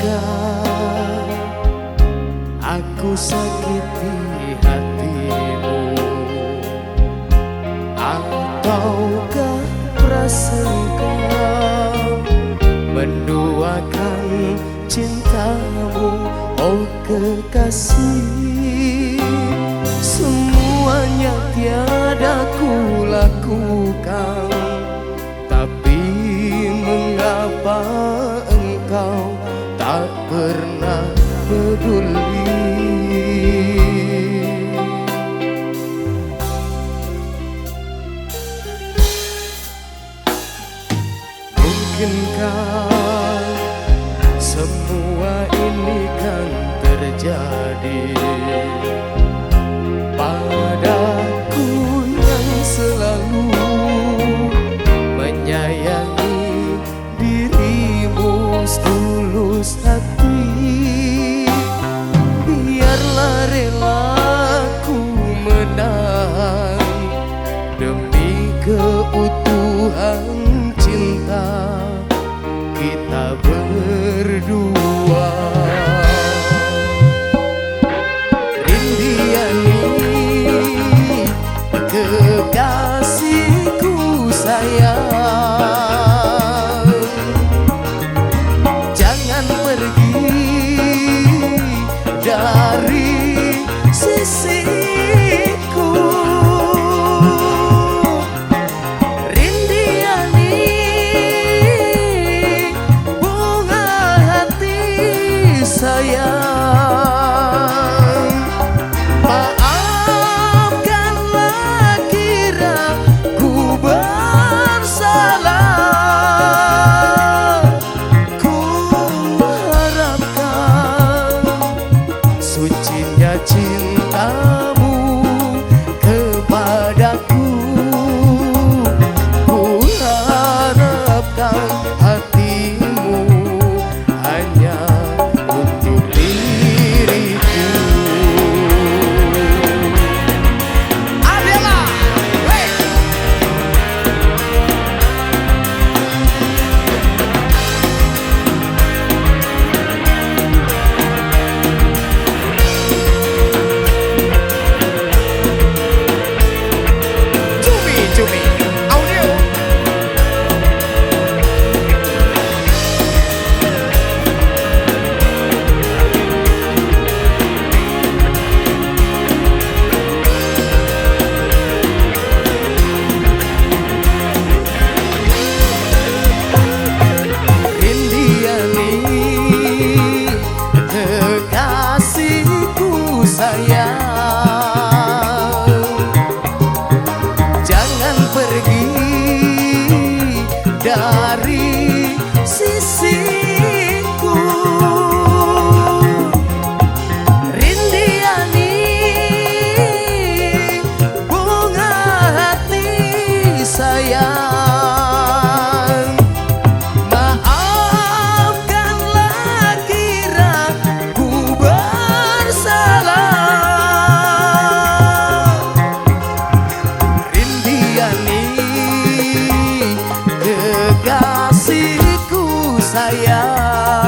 jika aku sakiti hatimu. Ataukah prasangka menduakan cintamu? Oh kekasih semuanya tiada ku lakukan. Jadi. Yeah.